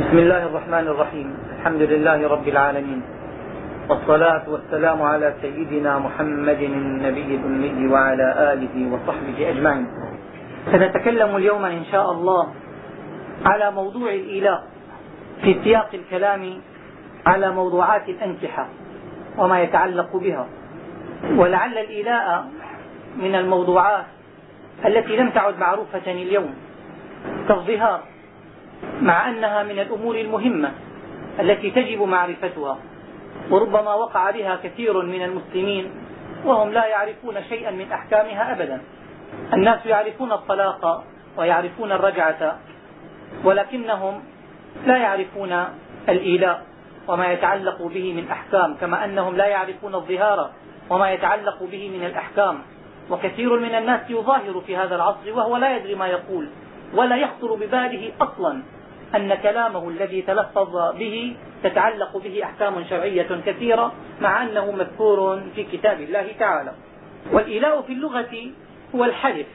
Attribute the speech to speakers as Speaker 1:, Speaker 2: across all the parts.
Speaker 1: بسم الله الرحمن الرحيم. الحمد لله رب العالمين. والصلاة والسلام على سيدنا محمد النبي الأمي وعلى آله وصحبه أجمعين. سنتكلم اليوم إن شاء الله على موضوع الإيلاء في سياق الكلام على موضوعات الأنكحة وما يتعلق بها. ولعل الإيلاء من الموضوعات التي لم تعد معروفة اليوم. كالظهار. مع أنها من الأمور المهمة التي تجب معرفتها وربما وقع بها كثير من المسلمين وهم لا يعرفون شيئا من أحكامها أبدا. الناس يعرفون الطلاق ويعرفون الرجعة ولكنهم لا يعرفون الإيلاء وما يتعلق به من أحكام كما أنهم لا يعرفون الظهار وما يتعلق به من الأحكام. وكثير من الناس يظاهر في هذا العصر وهو لا يدري ما يقول. ولا يخطر بباله أصلا أن كلامه الذي تلفظ به تتعلق به أحكام شرعية كثيرة مع أنه مذكور في كتاب الله تعالى. والإيلاء في اللغة هو الحلف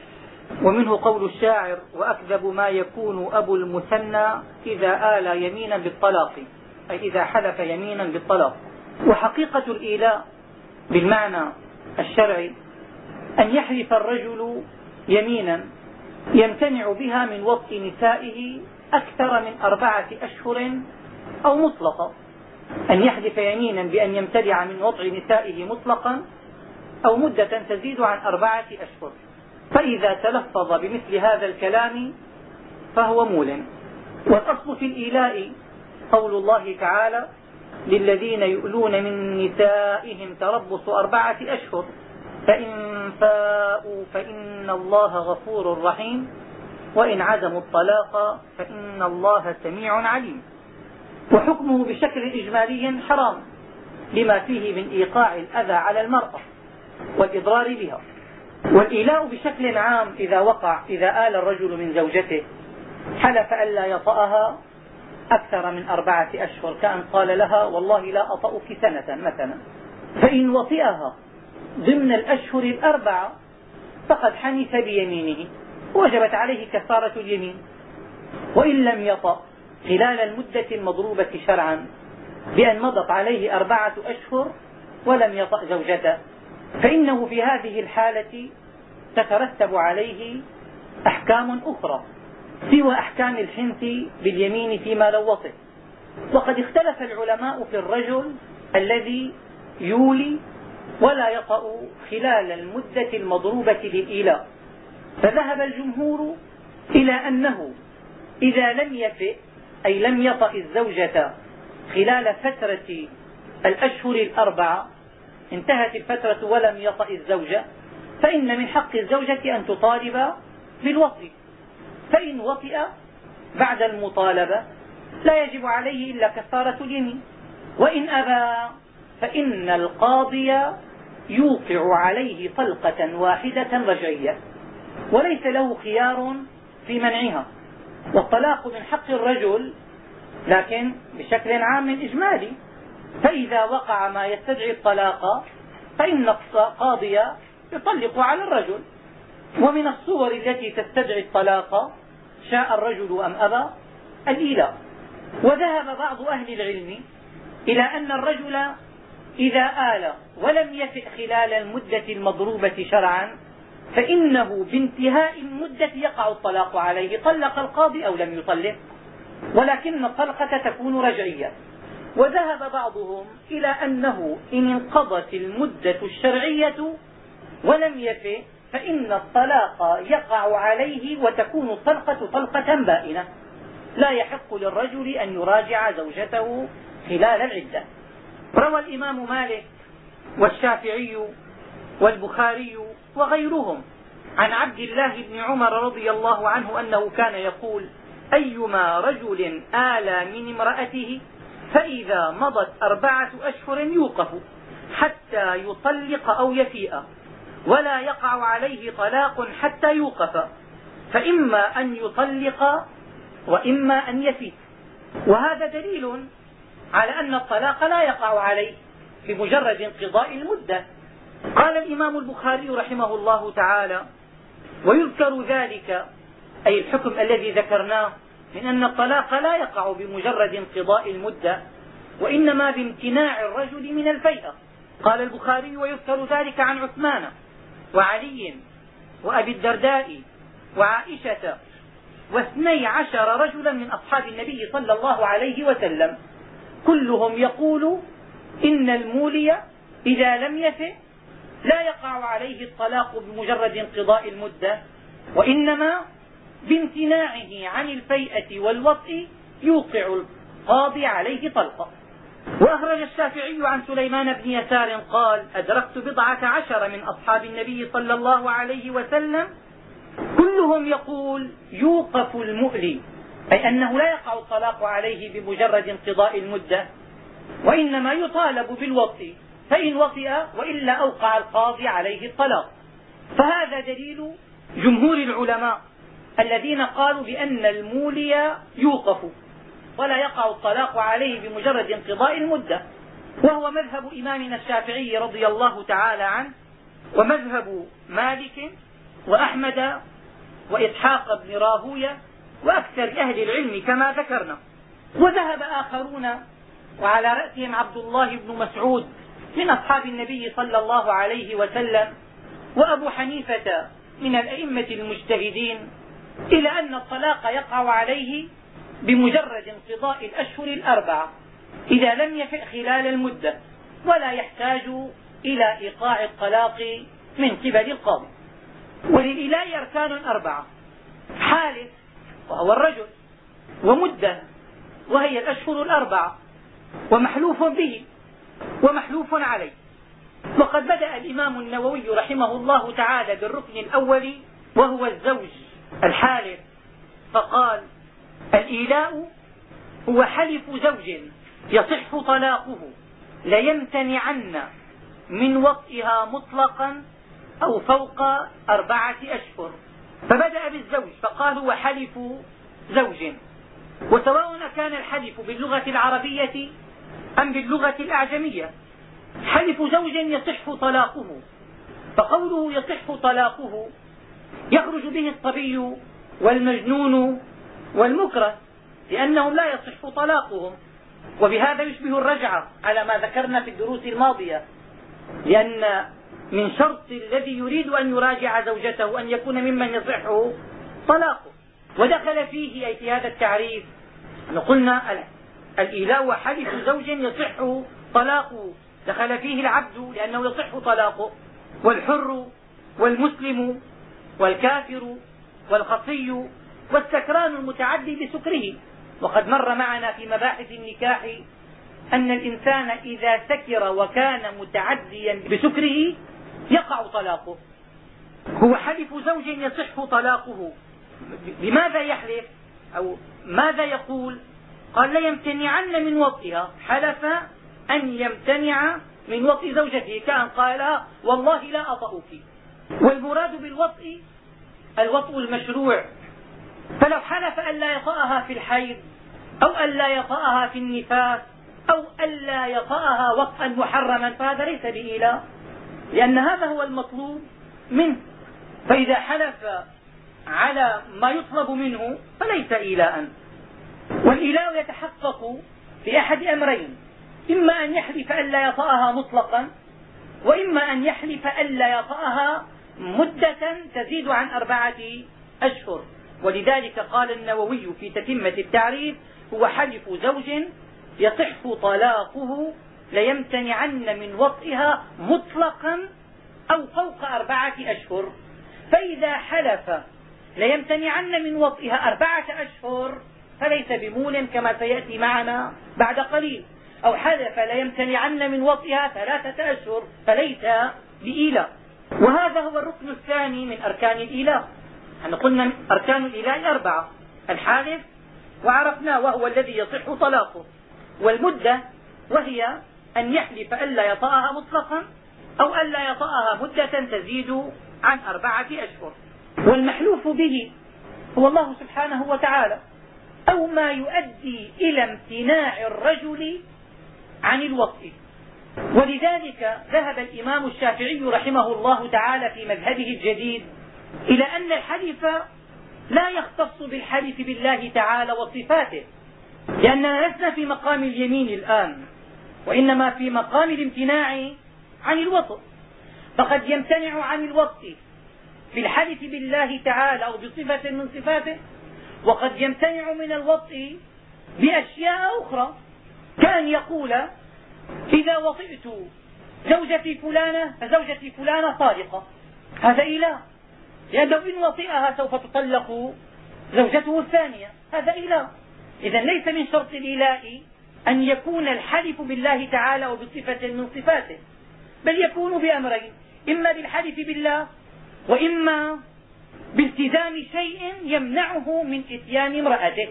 Speaker 1: ومنه قول الشاعر وأكذب ما يكون أبو المثنى إذا آل يمينا بالطلاق أي إذا حلف يمينا بالطلاق. وحقيقة الإيلاء بالمعنى الشرعي أن يحلف الرجل يمينا يمتنع بها من وطء نسائه أكثر من أربعة أشهر أو مطلقة. أن يحلف يمينا بأن يمتنع من وطء نسائه مطلقا أو مدة تزيد عن أربعة أشهر. فإذا تلفظ بمثل هذا الكلام فهو مول والأصل في الإيلاء قول الله تعالى للذين يؤلون من نسائهم تربص أربعة أشهر. فإن فاءوا فإن الله غفور رحيم وإن عزموا الطلاق فإن الله سميع عليم. وحكمه بشكل إجمالي حرام لما فيه من إيقاع الأذى على المرأة والإضرار بها. والإيلاء بشكل عام إذا وقع إذا آل الرجل من زوجته حلف ألا يطأها أكثر من أربعة أشهر كأن قال لها والله لا أطأك سنة مثلا. فإن وطئها ضمن الأشهر الأربعة فقد حنث بيمينه وجبت عليه كفارة اليمين وإن لم يطأ خلال المدة المضروبة شرعا بأن مضت عليه أربعة أشهر ولم يطأ زوجته. فإنه في هذه الحالة تترتب عليه أحكام أخرى سوى أحكام الحنث باليمين فيما لو وقد اختلف العلماء في الرجل الذي يولي ولا يطأ خلال المدة المضروبة للإيلاء. فذهب الجمهور إلى أنه إذا لم يفئ أي لم يطأ الزوجة خلال فترة الأشهر الأربعة انتهت الفترة ولم يطأ الزوجة فإن من حق الزوجة أن تطالب بالوطء. فإن وطئ بعد المطالبة لا يجب عليه إلا كفارة اليمين. وإن أبى فإن القاضي يوقع عليه طلقة واحدة رجعية وليس له خيار في منعها. والطلاق من حق الرجل لكن بشكل عام إجمالي. فإذا وقع ما يستدعي الطلاق فإن القاضي يطلق على الرجل. ومن الصور التي تستدعي الطلاق شاء الرجل أم أبى؟ الإيلاء. وذهب بعض أهل العلم إلى أن الرجل إذا آل ولم يفئ خلال المدة المضروبة شرعا فإنه بانتهاء المدة يقع الطلاق عليه طلق القاضي أو لم يطلق. ولكن الطلقة تكون رجعية. وذهب بعضهم إلى أنه إن انقضت المدة الشرعية ولم يفئ فإن الطلاق يقع عليه وتكون الطلقة طلقة بائنة. لا يحق للرجل أن يراجع زوجته خلال العدة. روى الإمام مالك والشافعي والبخاري وغيرهم عن عبد الله بن عمر رضي الله عنه أنه كان يقول أيما رجل آلى من امرأته فإذا مضت أربعة أشهر يوقف حتى يطلق أو يفيء ولا يقع عليه طلاق حتى يوقف فإما أن يطلق وإما أن يفيء. وهذا دليل على أن الطلاق لا يقع عليه بمجرد انقضاء المدة. قال الإمام البخاري رحمه الله تعالى ويذكر ذلك أي الحكم الذي ذكرناه من أن الطلاق لا يقع بمجرد انقضاء المدة وإنما بامتناع الرجل من الفيئة قال البخاري ويذكر ذلك عن عثمان وعلي وأبي الدرداء وعائشة واثني عشر رجلا من أصحاب النبي صلى الله عليه وسلم. كلهم يقول إن المولي إذا لم يفئ لا يقع عليه الطلاق بمجرد انقضاء المدة وإنما بامتناعه عن الفيئة والوطء يوقع القاضي عليه طلقة. وأخرج الشافعي عن سليمان بن يسار قال أدركت بضعة عشر من أصحاب النبي صلى الله عليه وسلم كلهم يقول يوقف المؤلي أي أنه لا يقع الطلاق عليه بمجرد انقضاء المدة وإنما يطالب بالوطء فإن وطئ وإلا أوقع القاضي عليه الطلاق. فهذا دليل جمهور العلماء الذين قالوا بأن المولي يوقف ولا يقع الطلاق عليه بمجرد انقضاء المدة. وهو مذهب إمامنا الشافعي رضي الله تعالى عنه ومذهب مالك وأحمد وإسحاق بن راهوية وأكثر أهل العلم كما ذكرنا. وذهب آخرون وعلى رأسهم عبد الله بن مسعود من أصحاب النبي صلى الله عليه وسلم وأبو حنيفة من الأئمة المجتهدين إلى أن الطلاق يقع عليه بمجرد انقضاء الأشهر الأربعة إذا لم يفئ خلال المدة ولا يحتاج إلى إيقاع الطلاق من قبل القاضي. وللإلاء أركان أربعة. حالف وهو الرجل ومدة وهي الأشهر الأربعة ومحلوف به ومحلوف عليه. وقد بدأ الإمام النووي رحمه الله تعالى بالركن الأول وهو الزوج الحالف. فقال الإيلاء هو حلف زوج يصح طلاقه ليمتنعن من وطئها مطلقا أو فوق أربعة أشهر. فبدأ بالزوج فقال هو حلف زوج. وسواء كان الحلف باللغة العربية أم باللغة الأعجمية حلف زوج يصح طلاقه. فقوله يصح طلاقه يخرج به الصبي والمجنون والمكره لأنهم لا يصح طلاقهم. وبهذا يشبه الرجعة على ما ذكرنا في الدروس الماضية لأن من شرط الذي يريد أن يراجع زوجته أن يكون ممن يصح طلاقه. ودخل فيه أي في هذا التعريف؟ قلنا الإيلاء حلف زوج يصح طلاقه. دخل فيه العبد لأنه يصح طلاقه. والحر والمسلم والكافر والخصي والسكران المتعدي بسكره. وقد مر معنا في مباحث النكاح أن الإنسان إذا سكر وكان متعديا بسكره يقع طلاقه. هو حلف زوج يصح طلاقه. بماذا يحلف؟ أو ماذا يقول؟ قال ليمتنعن من وطئها. حلف أن يمتنع من وطئ زوجته كأن قال والله لا أطأك والمراد بالوطئ الوطء المشروع. فلو حلف أن لا يطأها في الحيض أو أن لا يطأها في النفاس أو أن لا يطأها وطئا محرما فهذا ليس بإيلاء لأن هذا هو المطلوب منه. فإذا حلف على ما يطلب منه فليس إيلاء. والإيلاء يتحقق بأحد أمرين إما أن يحلف أن لا يطأها مطلقا وإما أن يحلف أن لا يطأها مدة تزيد عن أربعة أشهر. ولذلك قال النووي في تتمة التعريف هو حلف زوج يصح طلاقه ليمتنعن من وطئها مطلقا أو فوق أربعة أشهر. فإذا حلف ليمتنعن من وطئها أربعة أشهر فليس بمول كما سيأتي معنا بعد قليل. أو حلف ليمتنعن من وطئها ثلاثة أشهر فليس بإيلاء. وهذا هو الركن الثاني من أركان الإيلاء. إحنا قلنا أركان الإيلاء أربعة الحالف وعرفناه وهو الذي يصح طلاقه. والمدة وهي أن يحلف ألا يطأها مطلقا أو ألا يطأها مدة تزيد عن أربعة أشهر. والمحلوف به هو الله سبحانه وتعالى أو ما يؤدي إلى امتناع الرجل عن الوطء ولذلك ذهب الإمام الشافعي رحمه الله تعالى في مذهبه الجديد إلى أن الحلف لا يختص بالحلف بالله تعالى وصفاته لأننا لسنا في مقام اليمين الآن وإنما في مقام الامتناع عن الوطء فقد يمتنع عن الوطء في الحلف بالله تعالى أو بصفة من صفاته وقد يمتنع من الوطء بأشياء أخرى. كان يقول إذا وطئت زوجتي فلانة فزوجتي فلانة طالقة هذا إله. لأنه إن وطئها سوف تطلق زوجته الثانية. هذا إله. إذا ليس من شرط الإله أن يكون الحلف بالله تعالى وبصفة من صفاته بل يكون بأمرين إما بالحلف بالله وإما بالتزام شيء يمنعه من إتيان امرأته.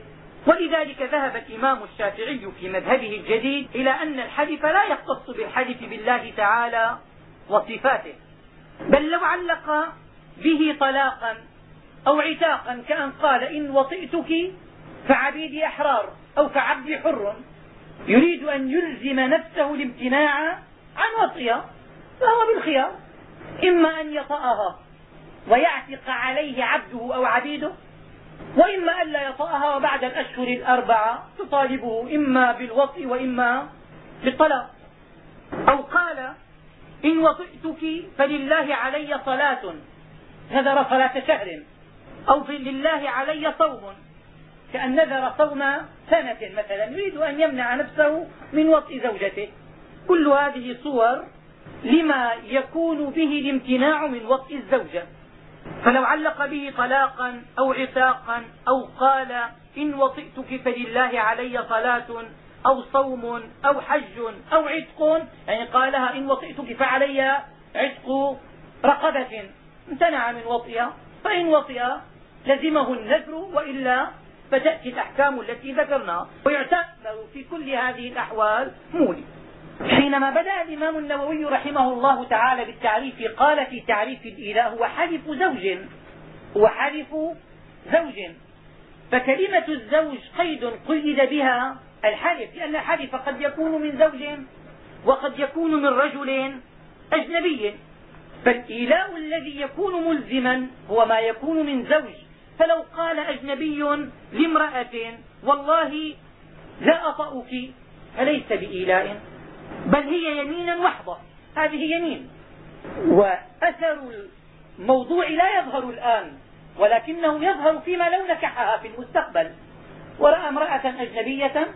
Speaker 1: ولذلك ذهب الإمام الشافعي في مذهبه الجديد إلى أن الحلف لا يختص بالحلف بالله تعالى وصفاته بل لو علق به طلاقا أو عتاقا كأن قال إن وطئتك فعبيدي أحرار أو كعبد حر. يريد أن يلزم نفسه الامتناع عن وطئها فهو بالخيار. إما أن يطأها ويعتق عليه عبده أو عبيده وإما ألا يطأها وبعد الأشهر الأربعة تطالبه إما بالوطء وإما بالطلاق. أو قال إن وطئتك فلله علي صلاة نذر صلاة شهر. أو لله علي صوم. كأن نذر صوم سنة مثلا يريد أن يمنع نفسه من وطء زوجته. كل هذه صور لما يكون به الامتناع من وطء الزوجة. فلو علق به طلاقا أو عتاقا أو قال إن وطئتك فلله علي صلاة أو صوم أو حج أو عتق يعني قالها إن وطئتك فعلي عتق رقبة امتنع من وطئها فإن وطئ لزمه النذر وإلا فتأتي الأحكام التي ذكرناها ويعتبر في كل هذه الأحوال مولي. حينما بدأ الإمام النووي رحمه الله تعالى بالتعريف قال في تعريف الإله هو حلف زوج هو حلف زوج. فكلمة الزوج قيد قيد بها الحلف لأن الحلف قد يكون من زوج وقد يكون من رجل أجنبي. فالإيلاء الذي يكون ملزما هو ما يكون من زوج. فلو قال أجنبي لامرأة والله لا أطأك فليس بإيلاء بل هي يمينا وحظة هذه يمين. وأثر الموضوع لا يظهر الآن ولكنه يظهر فيما لو نكحها في المستقبل. ورأى امرأة أجنبية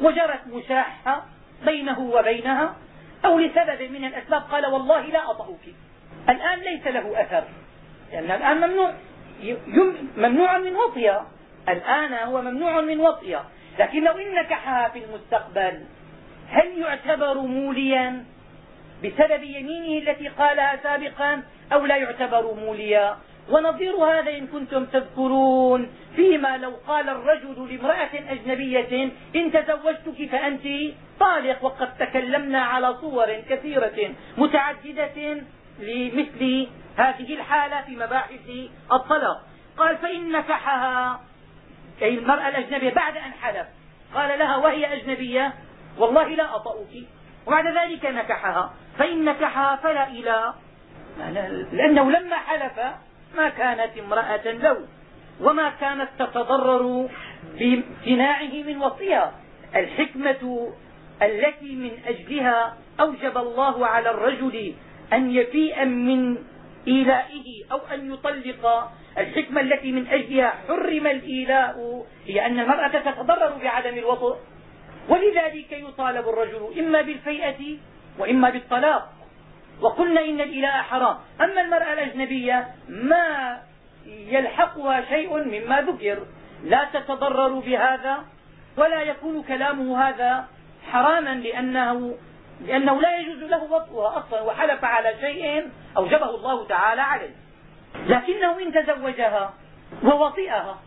Speaker 1: وجرت مشاحة بينه وبينها أو لسبب من الأسباب قال والله لا أطأك. الآن ليس له أثر لأن الآن ممنوع. ممنوع من وطئها الآن هو ممنوع من وطئها لكن لو إن نكحها في المستقبل هل يعتبر موليا بسبب يمينه التي قالها سابقا أو لا يعتبر موليا؟ ونظير هذا إن كنتم تذكرون. فيما لو قال الرجل لامرأة أجنبية إن تزوجتك فأنت طالق وقد تكلمنا على صور كثيرة متعددة لمثل هذه الحالة في مباحث الطلاق. قال فإن نكحها أي المرأة الأجنبية بعد أن حلف قال لها وهي أجنبية والله لا أطأك. وبعد ذلك نكحها. فإن نكحها فلا إله لأنه لما حلف ما كانت امرأة له وما كانت تتضرر بامتناعه من وصيها الحكمة التي من أجلها أوجب الله على الرجل أن يفيء من إيلائه أو أن يطلق الحكمة التي من أجلها حرم الإيلاء هي أن المرأة تتضرر بعدم الوطء. ولذلك يطالب الرجل إما بالفيئة وإما بالطلاق. وقلنا إن الإلاء حرام. أما المرأة الأجنبية ما يلحقها شيء مما ذكر. لا تتضرر بهذا ولا يكون كلامه هذا حراما لأنه, لأنه لا يجوز له وطئها أصلا وحلف على شيء أوجبه الله تعالى عليه. لكنه إن تزوجها ووطئها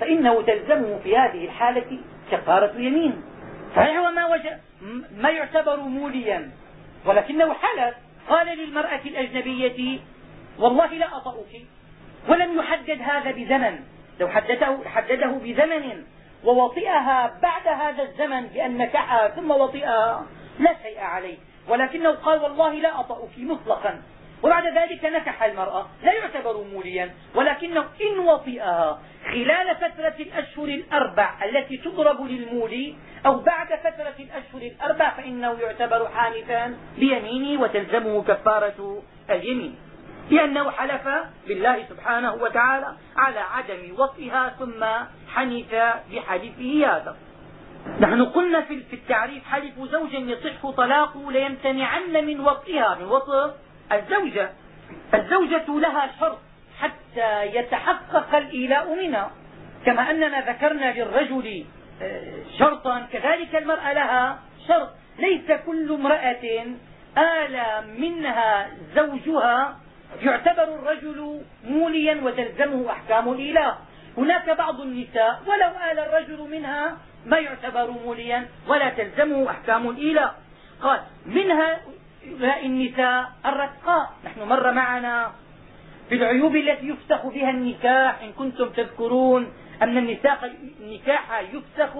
Speaker 1: فإنه تلزمه في هذه الحالة كفارة يمين صحيح هو ما, وجه ما يعتبر موليا ولكنه حلف. قال للمرأة الأجنبية والله لا أطأك ولم يحدد هذا بزمن. لو حدده, حدده بزمن ووطئها بعد هذا الزمن بأن نكحها ثم وطئها لا شيء عليه. ولكنه قال والله لا أطأك مطلقا. وبعد ذلك نكح المرأة لا يعتبر موليا ولكنه إن وطئها خلال فترة الأشهر الأربع التي تضرب للمولي أو بعد فترة الأشهر الأربع فإنه يعتبر حانثا بيمينه وتلزمه كفارة اليمين. لأنه حلف بالله سبحانه وتعالى على عدم وطئها ثم حنث بحلفه هذا. نحن قلنا في التعريف حلف زوج يصح طلاقه ليمتنعن من وطئها من وطء الزوجة. الزوجة لها شرط حتى يتحقق الإيلاء منها. كما أننا ذكرنا للرجل آه، شرطا كذلك المرأة لها شرط. ليس كل امرأة آلى منها زوجها يعتبر الرجل موليا وتلزمه أحكام الإيلاء. هناك بعض النساء ولو آل الرجل منها ما يعتبر موليا ولا تلزمه أحكام الإيلاء. قال منها النساء الرتقاء. نحن مر معنا في العيوب التي يفسخ بها النكاح إن كنتم تذكرون أن النكاح يفسخ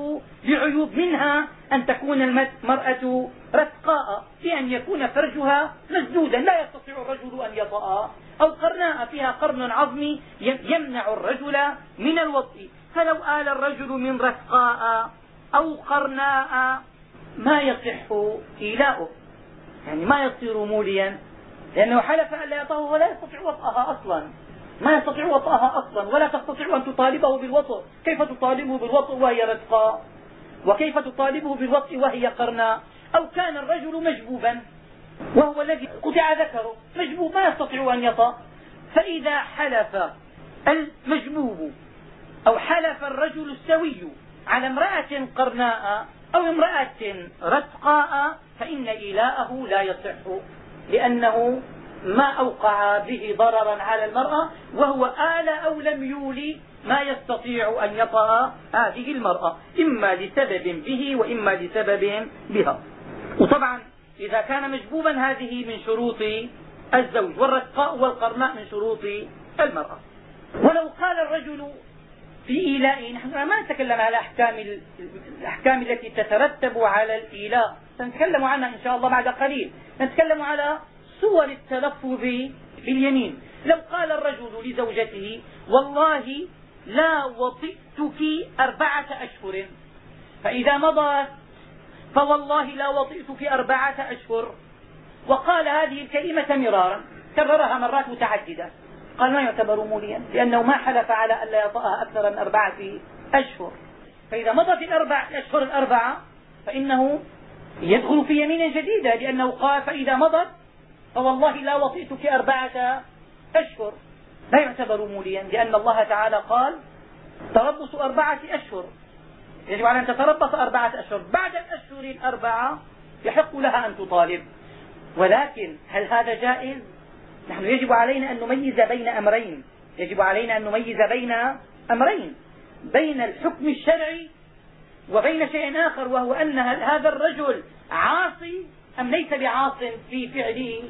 Speaker 1: بعيوب منها أن تكون المرأة رتقاء بأن يكون فرجها مسدودا لا يستطيع الرجل أن يطأ. أو قرناء فيها قرن عظمي يمنع الرجل من الوطء. فلو آل الرجل من رتقاء أو قرناء ما يصح إيلاؤه. يعني ما يصير موليا لأنه حلف أن لا يطأه ولا يستطيع وطأها أصلا. ما يستطيع وطأها أصلا ولا تستطيع أن تطالبه بالوطء. كيف تطالبه بالوطء وهي رتقاء وكيف تطالبه بالوطء وهي قرناء؟ أو كان الرجل مجبوبا وهو الذي قطع ذكره مجبوب ما يستطيع أن يطأ. فإذا حلف المجبوب أو حلف الرجل السوي على امرأة قرناء أو امرأة رتقاء فإن إيلاءه لا يصح لأنه ما أوقع به ضررا على المرأة وهو آل أو لم يولي ما يستطيع أن يطأ هذه المرأة إما لسبب به وإما لسبب بها. وطبعا إذا كان مجبوبا هذه من شروط الزوج والرتقاء والقرناء من شروط المرأة. ولو قال الرجل إيلاء نحن ما نتكلم على أحكام الأحكام التي تترتب على الإيلاء. سنتكلم عنها إن شاء الله بعد قليل. نتكلم على صور التلفظ باليمين. لو قال الرجل لزوجته والله لا وطئتك أربعة أشهر. فإذا مضت فوالله لا وطئتك أربعة أشهر. وقال هذه الكلمة مرارا كررها مرات متعددة. قال ما يعتبر موليا لأنه ما حلف على أن لا يطأها أكثر من أربعة أشهر. فإذا مضت الأربع الأشهر الأربعة فإنه يدخل في يمين جديدة لأنه قال فإذا مضت فوالله لا وطئتك أربعة أشهر. لا يعتبر موليا لأن الله تعالى قال تربص أربعة أشهر. يجب على أن تتربص أربعة أشهر. بعد الأشهر الأربعة يحق لها أن تطالب. ولكن هل هذا جائز؟ نحن يجب علينا أن نميز بين أمرين. يجب علينا أن نميز بين أمرين. بين الحكم الشرعي وبين شيء آخر وهو أن هذا الرجل عاصي أم ليس بعاص في فعله؟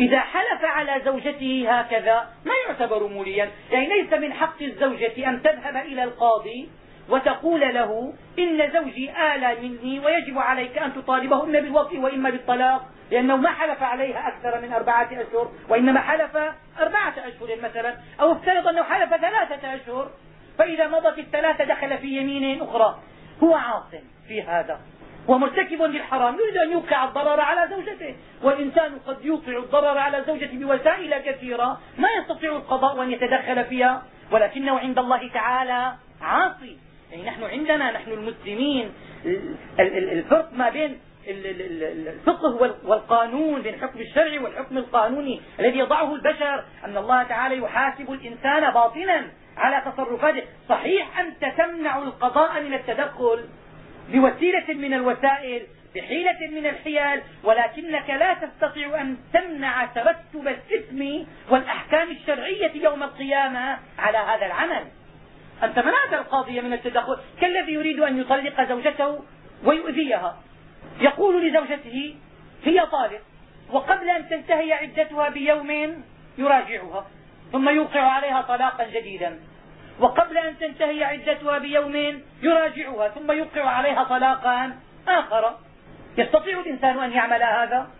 Speaker 1: إذا حلف على زوجته هكذا ما يعتبر موليا. يعني ليس من حق الزوجة أن تذهب إلى القاضي وتقول له إن زوجي آلى مني ويجب عليك أن تطالبه إما بالوطء وإما بالطلاق. لأنه ما حلف عليها أكثر من أربعة أشهر وإنما حلف أربعة أشهر مثلا أو افترض أنه حلف ثلاثة أشهر فإذا مضت الثلاثة دخل في يمين أخرى. هو عاص في هذا ومرتكب للحرام يريد أن يوقع الضرر على زوجته والإنسان قد يوقع الضرر على زوجته بوسائل كثيرة ما يستطيع القضاء أن يتدخل فيها. ولكنه عند الله تعالى عاصي. يعني نحن عندنا نحن المسلمين الفرق ما بين الفقه والقانون بين الحكم الشرعي والحكم القانوني الذي يضعه البشر أن الله تعالى يحاسب الإنسان باطنا على تصرفاته. صحيح أنت تمنع القضاء من التدخل بوسيلة من الوسائل بحيلة من الحيل ولكنك لا تستطيع أن تمنع ترتب الإثم والأحكام الشرعية يوم القيامة على هذا العمل. أنت منعت القاضي من التدخل. كالذي يريد أن يطلق زوجته ويؤذيها. يقول لزوجته هي طالق وقبل أن تنتهي عدتها بيوم يراجعها ثم يوقع عليها طلاقا جديدا. وقبل أن تنتهي عدتها بيوم يراجعها ثم يوقع عليها طلاقا آخر. يستطيع الإنسان أن يعمل هذا؟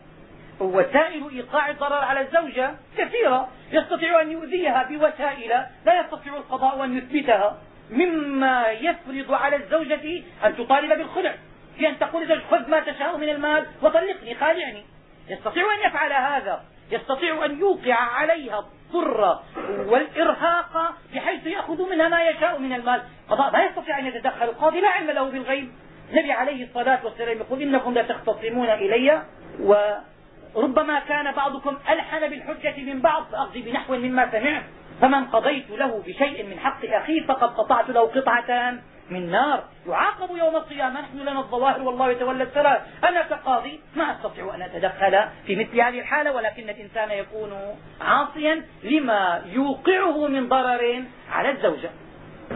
Speaker 1: وسائل إيقاع الضرر على الزوجة كثيرة. يستطيع أن يؤذيها بوسائل لا يستطيع القضاء أن يثبتها. مما يفرض على الزوجة أن تطالب بالخلع. في أن تقول زوج خذ ما تشاء من المال وطلقني خالعني يستطيع أن يفعل هذا. يستطيع أن يوقع عليها الضر والإرهاق بحيث يأخذ منها ما يشاء من المال. قضاء لا يستطيع أن يتدخل. القاضي لا علم له بالغيب. النبي عليه الصلاة والسلام يقول إنكم لتختصمون إلي وربما كان بعضكم ألحن بالحجة من بعض فأقضي بنحو مما سمعت. فمن قضيت له بشيء من حق أخيه فقد قطعت له قطعة من نار يعاقب يوم القيامة. نحن لنا الظواهر والله يتولى السرائر أنا كقاضي ما أستطيع أن أتدخل في مثل هذه الحالة ولكن الإنسان يكون عاصيا لما يوقعه من ضرر على الزوجة.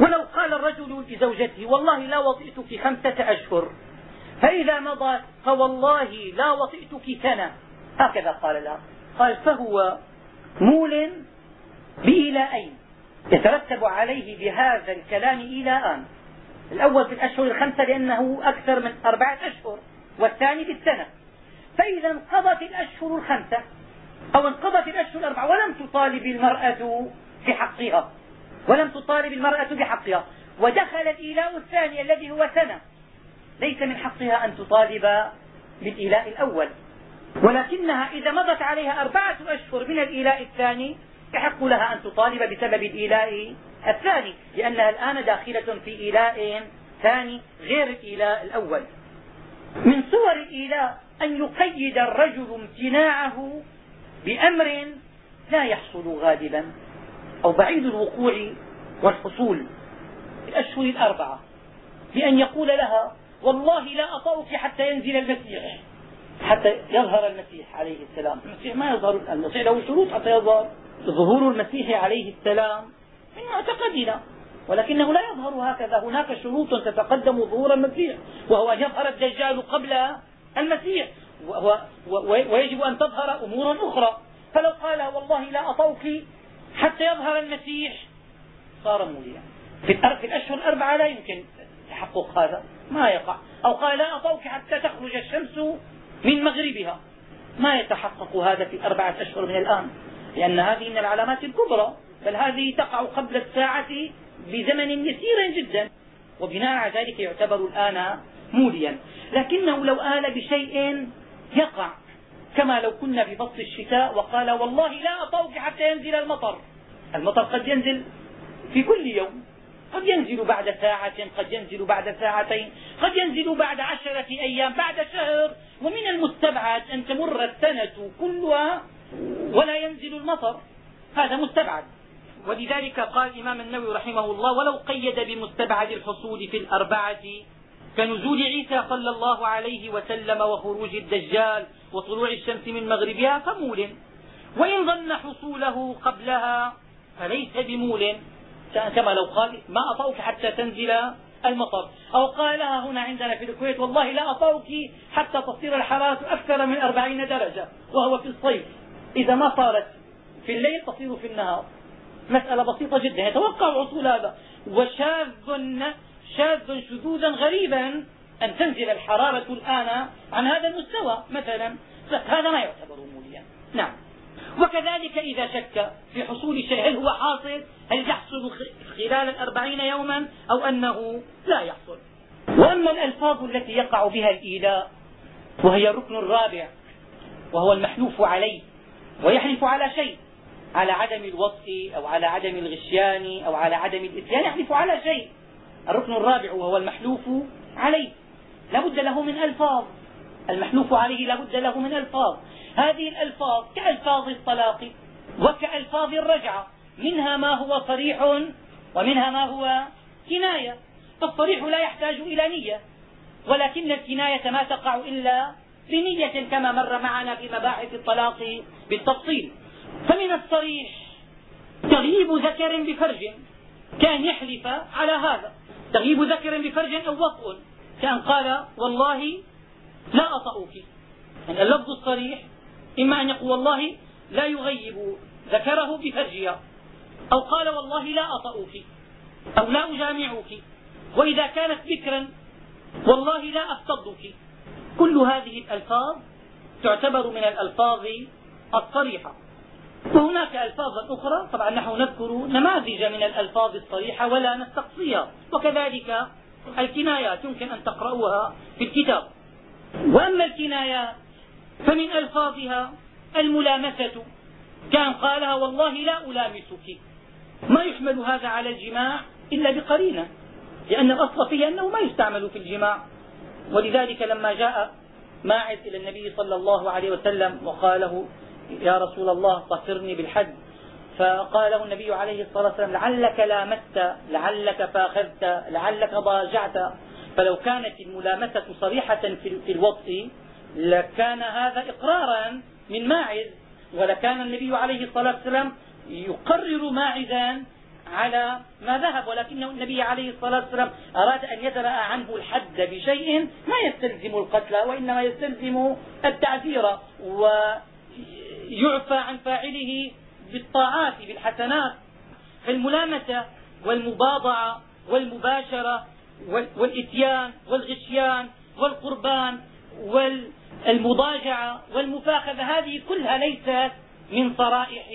Speaker 1: ولو قال الرجل لزوجته والله لا وطئتك خمسة أشهر. فإذا مضى فوالله لا وطئتك سنة. هكذا قال لها قال فهو مول بإيلاءين يترتب عليه بهذا الكلام إيلاءان الأول في الأشهر الخمسة لأنه أكثر من أربعة أشهر والثاني في السنة. فإذا انقضت الأشهر الخمسة أو انقضت الأشهر الأربعة ولم تطالب المرأة بحقها. ولم تطالب المرأة بحقها. ودخل الإيلاء الثاني الذي هو سنة. ليس من حقها أن تطالب بالإيلاء الأول. ولكنها إذا مضت عليها أربعة أشهر من الإيلاء الثاني يحق لها أن تطالب بسبب الإيلاء الثاني لأنها الآن داخلة في إيلاء ثاني غير الإيلاء الأول. من صور الإيلاء أن يقيد الرجل امتناعه بأمر لا يحصل غالبا أو بعيد الوقوع والحصول في الأشهر الأربعة بأن يقول لها والله لا أطأك حتى ينزل المسيح. حتى يظهر المسيح عليه السلام. المسيح ما يظهر المسيح له شروط حتى يظهر ظهور المسيح عليه السلام. من معتقدنا ولكنه لا يظهر هكذا. هناك شروط تتقدم ظهور المسيح وهو أن يظهر الدجال قبل المسيح ويجب أن تظهر أمور أخرى. فلو قال والله لا أطوك حتى يظهر المسيح صار موليا. في الأشهر الأربعة لا يمكن تحقق هذا. ما يقع. أو قال لا أطوك حتى تخرج الشمس من مغربها. ما يتحقق هذا في أربعة أشهر من الآن لأن هذه من العلامات الكبرى. بل هذه تقع قبل الساعة بزمن يسير جدا وبناء على ذلك يعتبر الآن موليا. لكنه لو آل بشيء يقع كما لو كنا في فصل الشتاء وقال والله لا أطوك حتى ينزل المطر. المطر قد ينزل في كل يوم. قد ينزل بعد ساعة قد ينزل بعد ساعتين قد ينزل بعد عشرة أيام بعد شهر. ومن المستبعد أن تمر السنة كلها ولا ينزل المطر. هذا مستبعد. ولذلك قال الإمام النووي رحمه الله ولو قيد بمستبعد الحصول في الأربعة كنزول عيسى صلى الله عليه وسلم وخروج الدجال وطلوع الشمس من مغربها فمول. وإن ظن حصوله قبلها فليس بمول. كما لو قال ما أطوك حتى تنزل المطر. أو قالها هنا عندنا في الكويت والله لا أطوك حتى تصير الحرارة أكثر من أربعين درجة. وهو في الصيف. إذا ما صارت في الليل تصير في النهار. مسألة بسيطة جدا يتوقع حصول هذا. وشاذ شاذ شذوذا غريبا أن تنزل الحرارة الآن عن هذا المستوى مثلا. هذا ما يعتبر موليا نعم. وكذلك إذا شك في حصول شيء هل هو حاصل؟ هل يحصل خلال الأربعين يوما؟ أو أنه لا يحصل. وأما الألفاظ التي يقع بها الإيلاء وهي الركن الرابع وهو المحلوف عليه ويحلف على شيء على عدم الوطء أو على عدم الغشيان أو على عدم الإتيان يحلف على شيء. الركن الرابع وهو المحلوف عليه. لا بد له من ألفاظ. المحلوف عليه لا بد له من ألفاظ. هذه الألفاظ كألفاظ الطلاق وكألفاظ الرجعة. منها ما هو صريح ومنها ما هو كناية. فالصريح لا يحتاج إلى نية ولكن الكناية ما تقع إلا بنية كما مر معنا في مباحث الطلاق بالتفصيل. فمن الصريح تغييب ذكر بفرج كان يحلف على هذا. تغييب ذكر بفرج أو وطء كان قال والله لا أطأك. يعني اللفظ الصريح إما أن يقول والله لا يغيب ذكره بفرجها أو قال والله لا أطأك أو لا أجامعك. وإذا كانت بكرا والله لا أفتضك. كل هذه الألفاظ تعتبر من الألفاظ الصريحة. وهناك ألفاظ أخرى طبعا نحن نذكر نماذج من الألفاظ الصريحة ولا نستقصيها. وكذلك الكنايات يمكن أن تقرأوها في الكتاب. وأما الكنايات فمن ألفاظها الملامسة. كان قالها والله لا ألامسك. ما يحمل هذا على الجماع إلا بقرينة لأن الأصل فيه أنه ما يستعمل في الجماع. ولذلك لما جاء ماعز إلى النبي صلى الله عليه وسلم وقال له يا رسول الله طهرني بالحد فقال له النبي عليه الصلاة والسلام لعلك لامست لعلك فاخذت لعلك ضاجعت. فلو كانت الملامسة صريحة في الوطء لكان هذا إقرارا من ماعز. ولكان النبي عليه الصلاة والسلام يقرر ماعزا على ما ذهب. ولكن النبي عليه الصلاة والسلام أراد أن يدرأ عنه الحد بشيء ما يستلزم القتل وإنما يستلزم التعذير. ويعفى عن فاعله بالطاعات بالحسنات. فالملامسة والمباضعة والمباشرة والإتيان والغشيان والقربان والمضاجعة والمفاخذة هذه كلها ليست من صرائح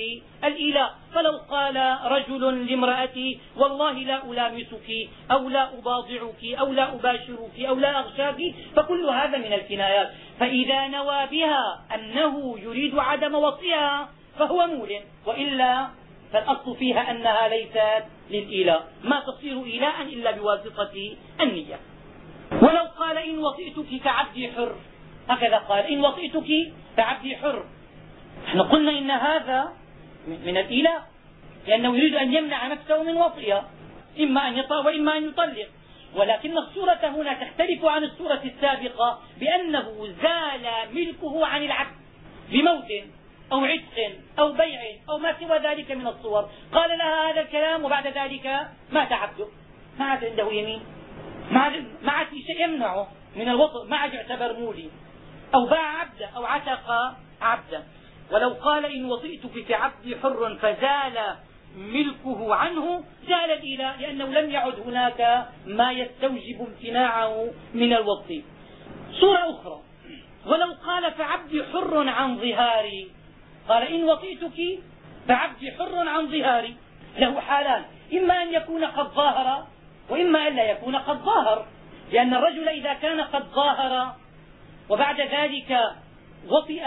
Speaker 1: الإيلاء فلو قال رجل لامرأته والله لا ألامسك أو لا أباضعك أو لا أباشرك أو لا أغشاك فكل هذا من الكنايات. فإذا نوى بها أنه يريد عدم وطئها فهو مول وإلا فالأصل فيها أنها ليست للإيلاء ما تصير إيلاء إلا بواسطة النية. ولو قال إن وطئتك كعبدي حر هكذا قال إن وطئتك كعبدي حر نحن قلنا إن هذا من الإيلاء لأنه يريد أن يمنع نفسه من وطئها إما أن يطأ وإما أن يطلق. ولكن الصورة هنا تختلف عن الصورة السابقة بأنه زال ملكه عن العبد بموت أو عتق أو بيع أو ما سوى ذلك من الصور. قال لها هذا الكلام وبعد ذلك مات عبده. ما عاد عنده يمين. ما عاد في شيء يمنعه من الوطء ما عاد يعتبر مولي. أو باع عبدا أو عتق عبدا ولو قال إن وطئتك كعبد حر فزال ملكه عنه زال الإله لأنه لم يعد هناك ما يستوجب امتناعه من الوطء صورة أخرى. ولو قال فعبدي حر عن ظهاري. قال إن وطئتك فعبدي حر عن ظهاري. له حالان. إما أن يكون قد ظاهر وإما أن لا يكون قد ظاهر. لأن الرجل إذا كان قد ظاهر وبعد ذلك وطئ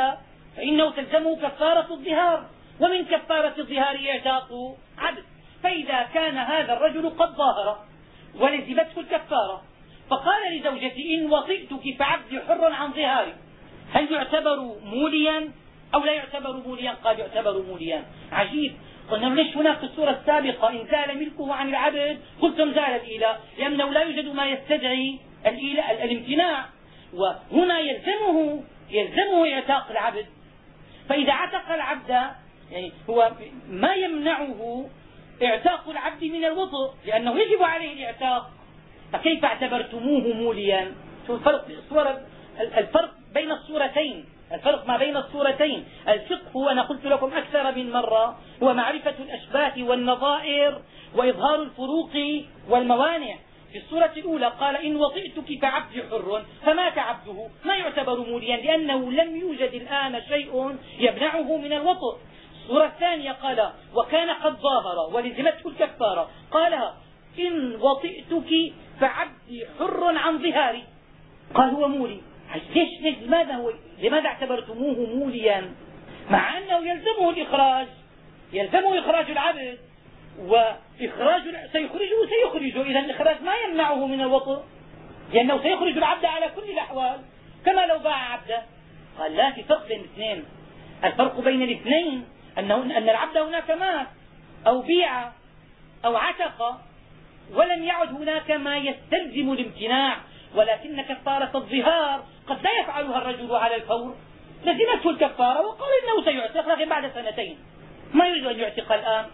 Speaker 1: فإنه تلزمه كفارة الظهار ومن كفارة الظهار إعتاق عبد فإذا كان هذا الرجل قد ظاهر ولزمته الكفارة فقال لزوجتي إن وطئتك فعبدي حر عن ظهاري. هل يعتبر موليا أو لا يعتبر موليا؟ قال يعتبر موليا. عجيب. قلنا ليش هناك في الصورة السابقة إن زال ملكه عن العبد؟ قلتم زال الإيلاء لأنه لا يوجد ما يستدعي الامتناع. وهنا يلزمه يلزمه إعتاق العبد. فإذا عتق العبد يعني هو ما يمنعه إعتاق العبد من الوضوء لأنه يجب عليه الإعتاق فكيف اعتبرتموه موليا؟ شو الفرق الفرق بين الصورتين الفرق ما بين الصورتين. الفقه هو أنا قلت لكم أكثر من مرة هو معرفة الأشباه والنظائر وإظهار الفروق والموانع. في الصورة الأولى قال إن وطئتك كعبد حر فمات عبده ما يعتبر موليا لأنه لم يوجد الآن شيء يمنعه من الوطء. الصورة الثانية قال وكان قد ظاهر ولزمته الكفارة. قال إن وطئتك فعبدي حر عن ظهاري. قال هو مولي. ليش ليش لماذا هو لماذا اعتبرتموه موليا؟ مع أنه يلزمه الإخراج. يلزمه إخراج العبد. وإخراج سيخرجه سيخرجه. إذا الإخراج ما يمنعه من الوطء لأنه سيخرج العبد على كل الأحوال كما لو باع عبدا قال لا في فرق بين الاثنين. الفرق بين الاثنين أنه أن العبد هناك مات أو بيع أو عتق ولم يعد هناك ما يستلزم الامتناع. ولكن كفارة الظهار قد لا يفعلها الرجل على الفور. لزمته الكفارة وقال إنه سيعتق لكن بعد سنتين. ما يريد أن يعتق الآن.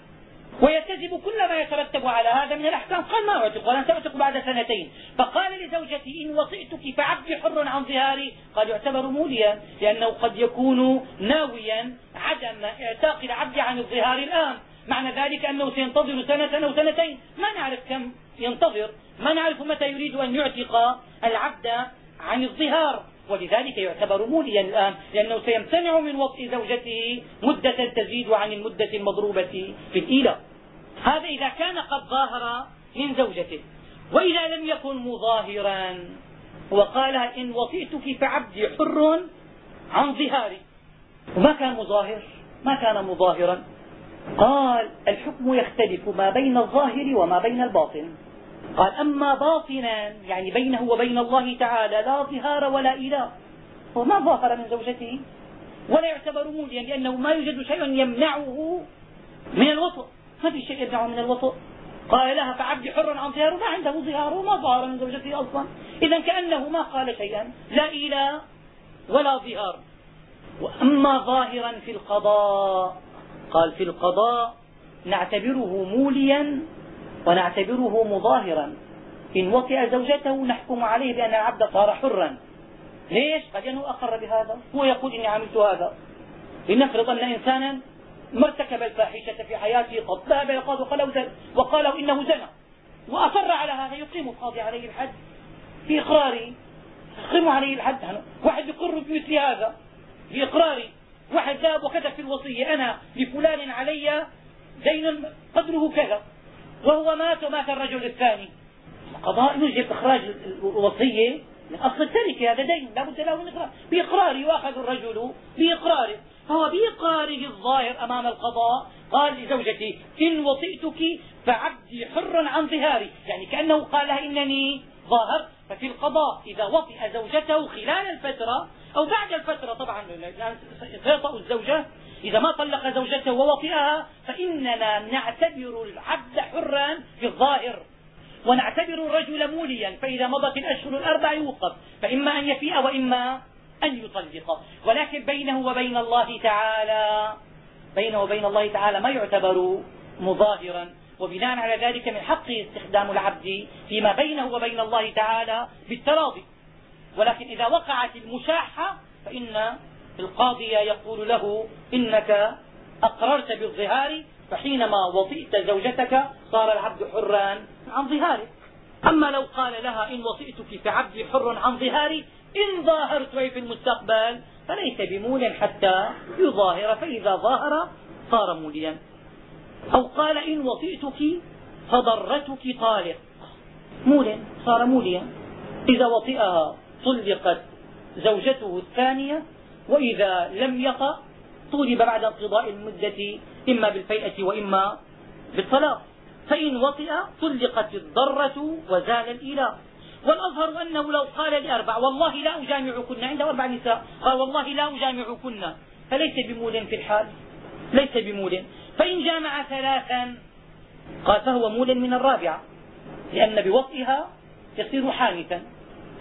Speaker 1: ويلتزم كل ما يترتب على هذا من الأحكام. قال ما اعتق ولن تعتق بعد سنتين. فقال لزوجتي إن وطئتك فعبدي حر عن ظهاري. قال يعتبر موليا لأنه قد يكون ناويا عدم اعتاق العبد عن الظهار الآن. معنى ذلك أنه سينتظر سنة أو سنتين ما نعرف كم ينتظر. ما نعرف متى يريد أن يعتق العبد عن الظهار. ولذلك يعتبر موليا الآن لأنه سيمتنع من وطء زوجته مدة تزيد عن المدة المضروبة في الإيلاء. هذا إذا كان قد ظاهر من زوجته وإذا لم يكن مظاهرا وقالها إن وطئتك فعبدي حر عن ظهاري. وما كان مظاهر؟ ما كان مظاهرا. قال الحكم يختلف ما بين الظاهر وما بين الباطن. قال أما باطنا يعني بينه وبين الله تعالى لا ظهار ولا إله. هو ما ظاهر من زوجته؟ ولا يعتبر موليا لأنه ما يوجد شيء يمنعه من الوطء ما في شيء يمنعه من الوطء قال لها فعبد حر عن ظهاره ما عنده ظهار وما ظهر من زوجته أصلا. إذا كأنه ما قال شيئا. لا إله ولا ظهار. وأما ظاهرا في القضاء قال في القضاء نعتبره موليا ونعتبره مظاهرا. إن وطئ زوجته نحكم عليه بأن العبد صار حرا. ليش؟ قد لأنه أقر بهذا. هو يقول إني عملت هذا. لنفرض أن إنسانا ما ارتكب الفاحشة في حياته قط ذهب يقاض وقال وقالوا إنه زنى. وأصر على هذا يقيم القاضي عليه الحد. في إقراره يقيم عليه الحد. واحد يقر بمثل هذا. بإقراري واحد ذهب وكتب في الوصية أنا لفلان علي دين قدره كذا. وهو مات ومات الرجل الثاني. القضاء يوجب إخراج الوصية من أصل التركة هذا دين لا بد له من إقرار بإقراره يؤخذ الرجل بإقراره. فهو بإقراره الظاهر أمام القضاء قال لزوجتي إن وطئتك فعبدي حر عن ظهاري. يعني كأنه قال لها إنني ظاهر ففي القضاء إذا وطئ زوجته خلال الفترة أو بعد الفترة طبعا سيطأ الزوجة. إذا ما طلق زوجته ووطئها فإننا نعتبر العبد حرا في الظاهر. ونعتبر الرجل موليا فإذا مضت الأشهر الأربع يوقف. فإما أن يفيء وإما أن يطلق ولكن بينه وبين الله تعالى بينه وبين الله تعالى ما يعتبر مظاهرا. وبناء على ذلك من حقه استخدام العبد فيما بينه وبين الله تعالى بالتراضي. ولكن إذا وقعت المشاحة فإن القاضي يقول له إنك أقررت بالظهار فحينما وطئت زوجتك صار العبد حرا عن ظهارك. أما لو قال لها إن وطئتك فعبدي حر عن ظهاري إن ظاهرت في المستقبل فليس بمول حتى يظاهر فإذا ظاهر صار موليا. أو قال إن وطئتك فضرتك طالق. مول صار موليا. إذا وطئها طلقت زوجته الثانية وإذا لم يطأ طولب بعد انقضاء المدة إما بالفيئة وإما بالطلاق. فإن وطئ طلقت الضرة وزال الإيلاء. والأظهر أنه لو قال لأربع والله لا أجامعكن عنده أربع نساء قال والله لا أجامعكن. فليس بمول في الحال ليس بمول. فإن جامع ثلاثا قال فهو مول من الرابعة لأن بوطئها يصير حانثا.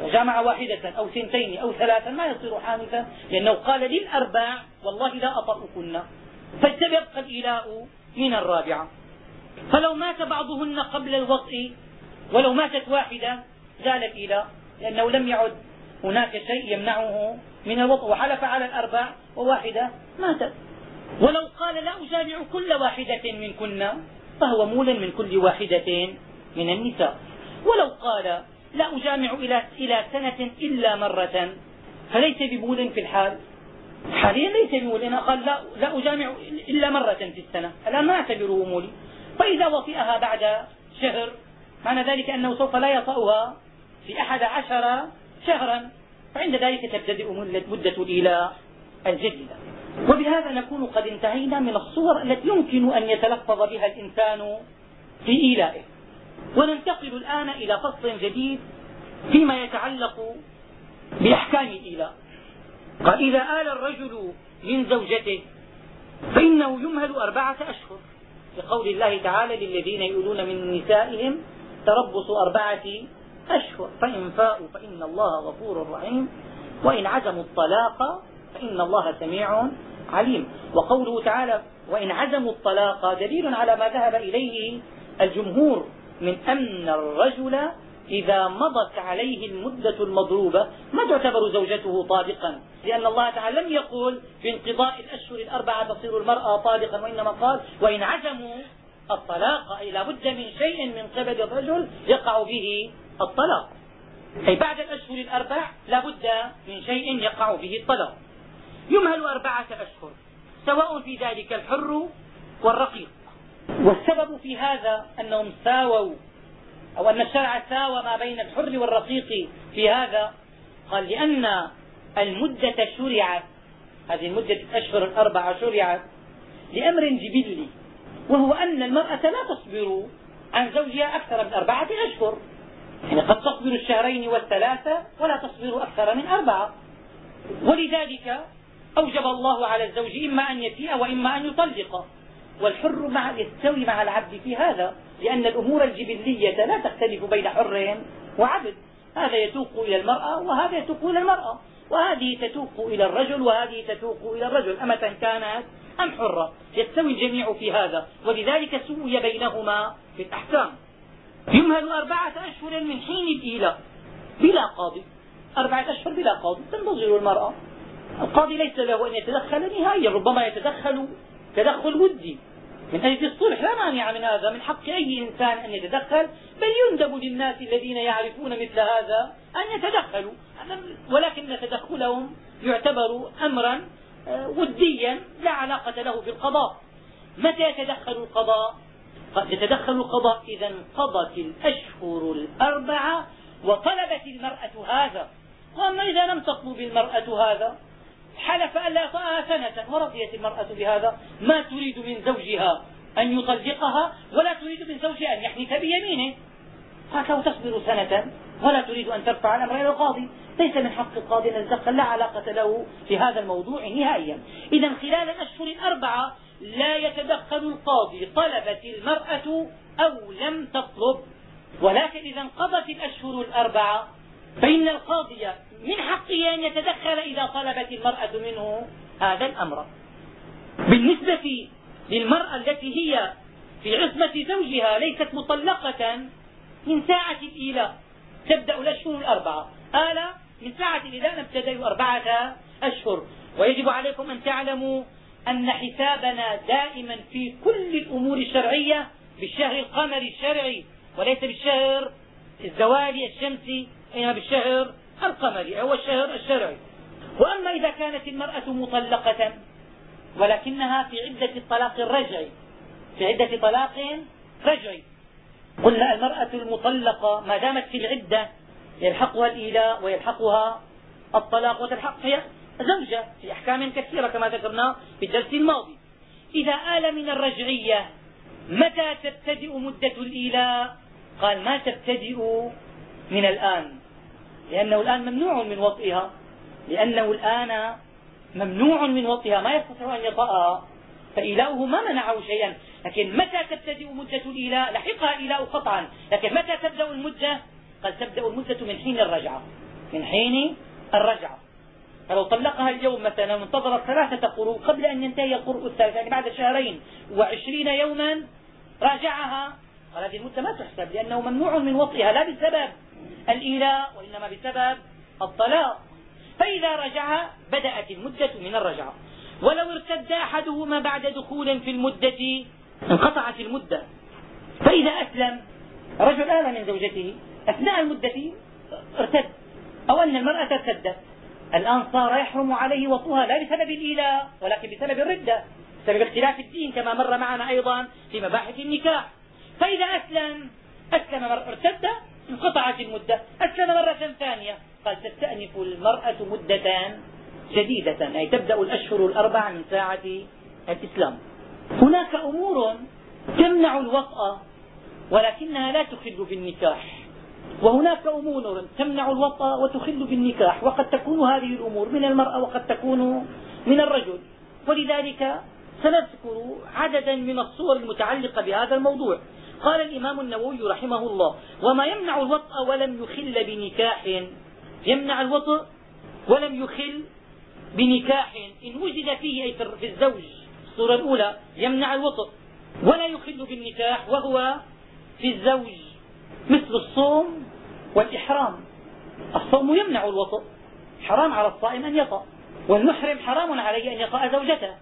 Speaker 1: وجامع واحدة أو ثنتين أو ثلاثا ما يصير حانثا لأنه قال للأرباع والله لا أطأكن. فاستبق الإيلاء من الرابعة. فلو مات بعضهن قبل الوطء ولو ماتت واحدة زال الإيلاء لأنه لم يعد هناك شيء يمنعه من الوطء. وحلف على الأربع وواحدة ماتت. ولو قال لا أجامع كل واحدة منكن فهو مول من كل واحدة من النساء. ولو قال لا أجامع إلى إلى سنة إلا مرة فليس بمول في الحال. حاليا ليس بمول أنا قال لا, لا أجامع إلا مرة في السنة. الآن ما أعتبره مولي. فإذا وطئها بعد شهر معنى ذلك أنه سوف لا يطأها في أحد عشر شهرا فعند ذلك تبتدئ مدة الإيلاء الجديدة وبهذا نكون قد انتهينا من الصور التي يمكن أن يتلفظ بها الإنسان في إيلائه. وننتقل الآن إلى فصل جديد فيما يتعلق بأحكام الإيلاء قال إذا آل الرجل من زوجته فإنه يمهل أربعة أشهر. لقول الله تعالى للذين يؤلون من نسائهم تربص أربعة أشهر فإن فاءوا فإن الله غفور رحيم. وإن عزموا الطلاق فإن الله سميع عليم. وقوله تعالى وإن عزموا الطلاق دليل على ما ذهب إليه الجمهور من أن الرجل إذا مضت عليه المدة المضروبة ما تعتبر زوجته طالقا لأن الله تعالى لم يقل في انقضاء الأشهر الأربعة تصير المرأة طالقا وإنما قال وإن عزموا الطلاق أي لا بد من شيء من قبل الرجل يقع به الطلاق. أي بعد الأشهر الأربع لا بد من شيء يقع به الطلاق. يمهل أربعة أشهر سواء في ذلك الحر والرقيق. والسبب في هذا أنهم ساووا أو أن الشرع ساوى ما بين الحر والرقيق في هذا. قال لأن المدة شرعت هذه المدة الأشهر الأربعة شرعت لأمر جبلي وهو أن المرأة لا تصبر عن زوجها أكثر من أربعة أشهر. يعني قد تصبر الشهرين والثلاثة ولا تصبر أكثر من أربعة. ولذلك أوجب الله على الزوج إما أن يفيء وإما أن يطلق. والحر مع يستوي مع العبد في هذا لأن الأمور الجبلية لا تختلف بين حر وعبد. هذا يتوق إلى المرأة وهذا يتوق إلى المرأة. وهذه تتوق إلى الرجل وهذه تتوق إلى الرجل. أمة كانت أم حرة يستوي الجميع في هذا. ولذلك سوي بينهما في الأحكام. يمهل أربعة أشهر من حين الإيلاء بلا قاضي. أربعة أشهر بلا قاضي. تنتظر المرأة. القاضي ليس له أن يتدخل نهائيا ربما يتدخل تدخل ودي. من أجل الصلح لا مانع من هذا. من حق أي إنسان أن يتدخل بل يندب للناس الذين يعرفون مثل هذا أن يتدخلوا. ولكن تدخلهم يعتبر أمرا آه، وديا لا علاقة له بالقضاء. متى يتدخل القضاء؟ يتدخل القضاء إذا انقضت الأشهر الأربعة وطلبت المرأة هذا. وأما إذا لم تطلب المرأة هذا حلف ألا يطأها سنة ورضيت المرأة بهذا. ما تريد من زوجها أن يطلقها ولا تريد من زوجها أن يحنث بيمينه. قالت له تصبر سنة ولا تريد أن ترفع الأمر إلى القاضي. ليس من حق القاضي أن يتدخل لا علاقة له في هذا الموضوع نهائيا. إذا خلال الأشهر الأربعة لا يتدخل القاضي طلبت المرأة أو لم تطلب. ولكن إذا انقضت الأشهر الأربعة فإن القاضي من حقه أن يتدخل إذا طلبت المرأة منه هذا الأمر. بالنسبة للمرأة التي هي في عصمة زوجها ليست مطلقة من ساعة الإيلاء تبدأ الأشهر الأربعة. آل من ساعة الإيلاء نبتدأ أربعة أشهر. ويجب عليكم أن تعلموا أن حسابنا دائما في كل الأمور الشرعية بالشهر القمري الشرعي وليس بالشهر الزوالي الشمسي إنما بالشهر القمري هو الشهر الشرعي. وأما إذا كانت المرأة مطلقة ولكنها في عدة الطلاق الرجعي في عدة طلاق رجعي. قلنا المرأة المطلقة ما دامت في العدة يلحقها الإيلاء ويلحقها الطلاق وتلحق زوجة في أحكام كثيرة كما ذكرنا في الدرس الماضي. إذا آل من الرجعية متى تبتدئ مدة الإيلاء؟ قال ما تبتدئ من الآن. لأنه الآن ممنوع من وطئها. لأنه الآن ممنوع من وطئها. ما يستطيع أن يطأها فإيلاؤه ما منعه شيئا. لكن متى تبتدئ مدة الإيلاء؟ لحقها إيلاء قطعا. لكن متى تبدأ المدة؟ قد تبدأ المدة من حين الرجعة. من حين الرجعة. فلو طلقها اليوم مثلا وانتظرت ثلاثة قروء قبل أن ينتهي القرء الثالث يعني بعد شهرين وعشرين يوما راجعها قال هذه المدة ما تحسب لأنه ممنوع من وطئها لا بسبب الإيلاء وإنما بسبب الطلاق. فإذا رجع بدأت المدة من الرجعة. ولو ارتد أحدهما بعد دخول في المدة انقطعت المدة. فإذا أسلم رجل آل من زوجته أثناء المدة ارتد أو أن المرأة ارتدت. الآن صار يحرم عليه وطئها لا بسبب الإيلاء ولكن بسبب الردة بسبب اختلاف الدين كما مر معنا أيضا في مباحث النكاح. فإذا أسلم أسلم مرة ارتد انقطعت المدة. أسلم مرة ثانية قال تستأنف المرأة مدة جديدة أي تبدأ الأشهر الأربع من ساعة الإسلام. هناك أمور تمنع الوطأ ولكنها لا تخل بالنكاح وهناك أمور تمنع الوطأ وتخل بالنكاح وقد تكون هذه الأمور من المرأة وقد تكون من الرجل. ولذلك سنذكر عددا من الصور المتعلقة بهذا الموضوع. قال الإمام النووي رحمه الله وما يمنع الوطء ولم يخل بنكاح يمنع الوطء ولم يخل بنكاح. إن وجد فيه أي في الزوج الصورة الأولى يمنع الوطء ولا يخل بالنكاح وهو في الزوج. مثل الصوم والإحرام. الصوم يمنع الوطء حرام على الصائم أن يطأ والمحرم حرام عليه أن يطأ زوجته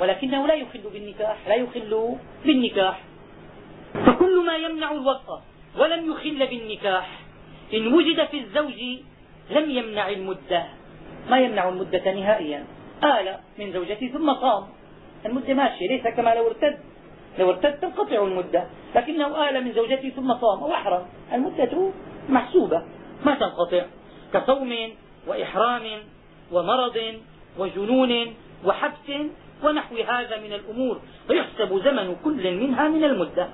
Speaker 1: ولكنه لا يخل بالنكاح لا يخل بالنكاح. فكل ما يمنع الوطء ولم يخل بالنكاح إن وجد في الزوج لم يمنع المدة. ما يمنع المدة نهائيا؟ آل من زوجته ثم صام. المدة ماشية ليس كما لو ارتد. لو ارتد تنقطع المدة. لكنه آل من زوجته ثم صام أو أحرم. المدة محسوبة ما تنقطع. كصوم وإحرام ومرض وجنون وحبس ونحو هذا من الأمور. ويحسب زمن كل منها من المدة.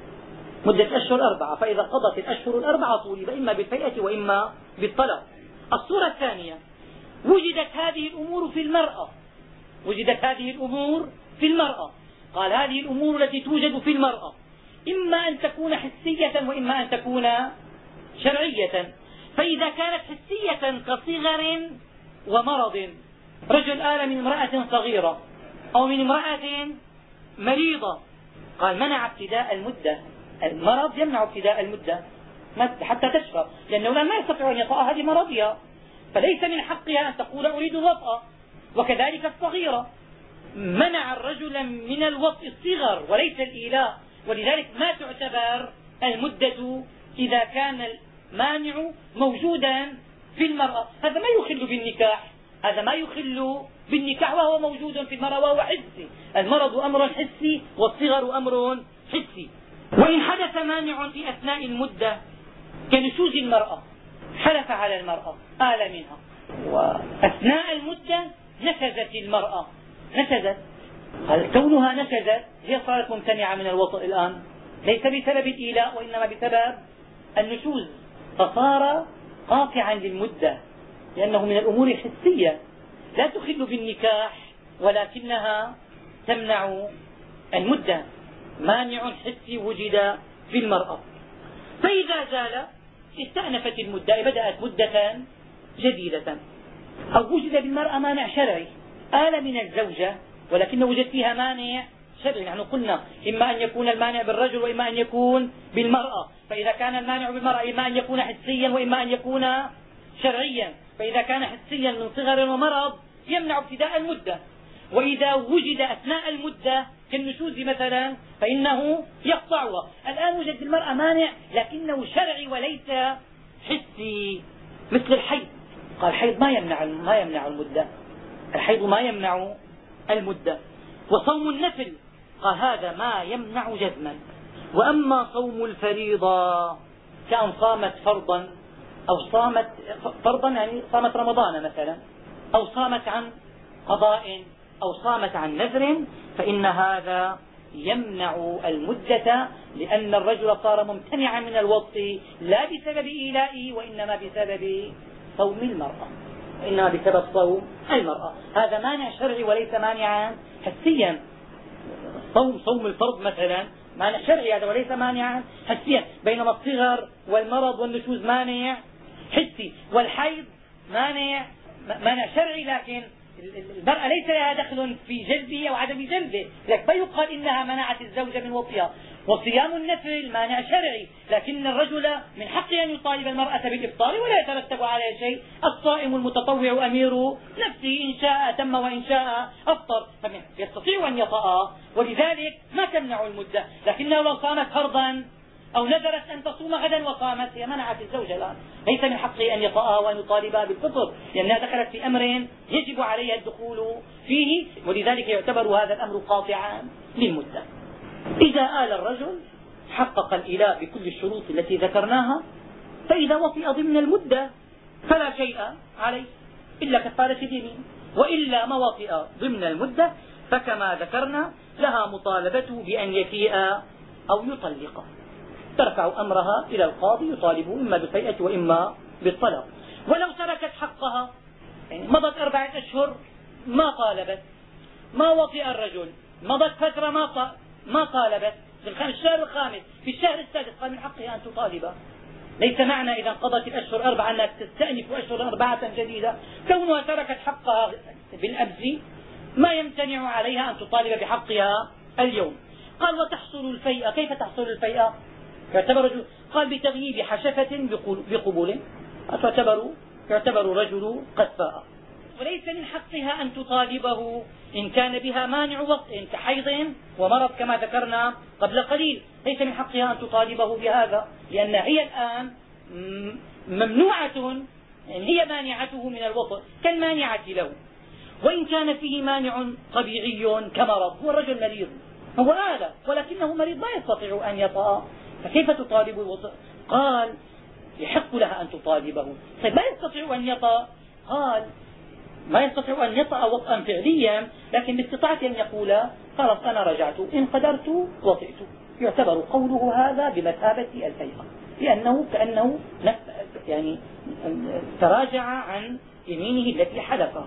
Speaker 1: مدة أشهر أربعة فإذا قضت الأشهر الأربعة طولب إما بالفيئة وإما بالطلاق. الصورة الثانية. وجدت هذه الأمور في المرأة. وجدت هذه الأمور في المرأة. قال هذه الأمور التي توجد في المرأة. إما أن تكون حسية وإما أن تكون شرعية. فإذا كانت حسية كصغر ومرض رجل آل من امرأة صغيرة أو من امرأة مريضة قال منع ابتداء المدة. المرض يمنع ابتداء المدة حتى تشفى لأنه الآن ما يستطيع أن يطأ هذه مرضها فليس من حقها أن تقول أريد الوطأ. وكذلك الصغيرة منع الرجل من الوطء الصغر وليس الإيلاء. ولذلك ما تعتبر المدة إذا كان المانع موجودا في المرأة. هذا ما يخل بالنكاح هذا ما يخل بالنكاح وهو موجود في المرأة وهو حسي. المرض أمر حسي والصغر أمر حسي. وإن حدث مانع في أثناء المدة كنشوز المرأة حلف على المرأة آل منها. وأثناء المدة نشزت المرأة نشزت هل كونها نشزت هي صارت ممتنعة من الوطء الآن. ليس بسبب الإيلاء وإنما بسبب النشوز. فصار قاطعا للمدة لأنه من الأمور الحسية لا تخل بالنكاح ولكنها تمنع المدة. مانع حسي وجد في المرأة. فإذا زال استأنفت المدة بدأت مدة جديدة. أو وجد بالمرأة مانع شرعي. آل من الزوجة ولكن وجد فيها مانع شرعي نحن قلنا إما أن يكون المانع بالرجل وإما أن يكون بالمرأة. فإذا كان المانع بالمرأة إما أن يكون حسيا وإما أن يكون شرعيا. فإذا كان حسيا من صغر ومرض يمنع ابتداء المدة. وإذا وجد أثناء المدة كالنشوز مثلا فإنه يقطعها الآن وجد المرأة مانع لكنه شرعي وليس حسي. مثل الحيض. قال الحيض ما يمنع ما يمنع المدة. الحيض ما يمنع المدة. وصوم النفل. قال هذا ما يمنع جزما. وأما صوم الفريضة كأن صامت فرضا أو صامت فرضا يعني صامت رمضان مثلا أو صامت عن قضاء أو صامت عن نذر فإن هذا يمنع المدة لأن الرجل صار ممتنعا من الوطء لا بسبب إيلائه وإنما بسبب صوم المرأة. إنما بسبب صوم المرأة. هذا مانع شرعي وليس مانعا حسيا. صوم صوم الفرض مثلا مانع شرعي هذا وليس مانعا حسيا. بينما الصغر والمرض والنشوز مانع حسي والحيض مانع مانع شرعي لكن المرأة ليس لها دخل في جلبه أو عدم جلبه لك فيقال إنها منعت الزوج من وطئها. وصيام النفل مانع شرعي. لكن الرجل من حقه أن يطالب المرأة بالإفطار ولا يترتب عليه شيء. الصائم المتطوع أمير نفسه إن شاء تم وإن شاء أفطر. يستطيع أن يطأ ولذلك ما تمنع المدة. لكنه لو صامت فرضا أو نذرت أن تصوم غدا وصامت هي منعت الزوج الآن. ليس من حقه أن يطأها وأن يطالبها بالفطر لأنها دخلت في أمر يجب عليها الدخول فيه. ولذلك يعتبر هذا الأمر قاطعا للمدة. إذا آل الرجل حقق الإلاء بكل الشروط التي ذكرناها فإذا وطئ ضمن المدة فلا شيء عليه إلا كفارة اليمين وإلا ما وطئ ضمن المدة فكما ذكرنا لها مطالبته بأن يفيء أو يطلقه ترفع أمرها إلى القاضي يطالبه إما بالفيئة وإما بالطلاق. ولو تركت حقها يعني مضت أربعة أشهر ما طالبت. ما وطئ الرجل مضت فترة ما ما طالبت في الشهر الخامس في الشهر السادس قال من حقها أن تطالب. ليس معنى إذا انقضت الأشهر أربعة أنها تستأنف أشهر أربعة جديدة. كونها تركت حقها بالأمس ما يمتنع عليها أن تطالب بحقها اليوم. قال وتحصل الفيئة. كيف تحصل الفيئة؟ يعتبر قال بتغييب حشفة بقبول. تعتبر يعتبر رجل قد فاء. وليس من حقها أن تطالبه. إن كان بها مانع وطء كحيض ومرض كما ذكرنا قبل قليل ليس من حقها أن تطالبه بهذا لأن هي الآن ممنوعة يعني هي مانعته من الوطء كالمانعة له. وإن كان فيه مانع طبيعي كمرض هو الرجل مريض. هو آلة ولكنه مريض لا يستطيع أن يطأ. فكيف تطالب الوطء قال يحق لها أن تطالبه. طيب لا يستطيع أن يطأ. قال ما يستطيع أن يطأ وطئا فعليا لكن باستطاعته أن يقول خلاص أنا رجعت إن قدرت وطئت. يعتبر قوله هذا بمثابة الفيقة لأنه كأنه يعني تراجع عن يمينه التي حلفها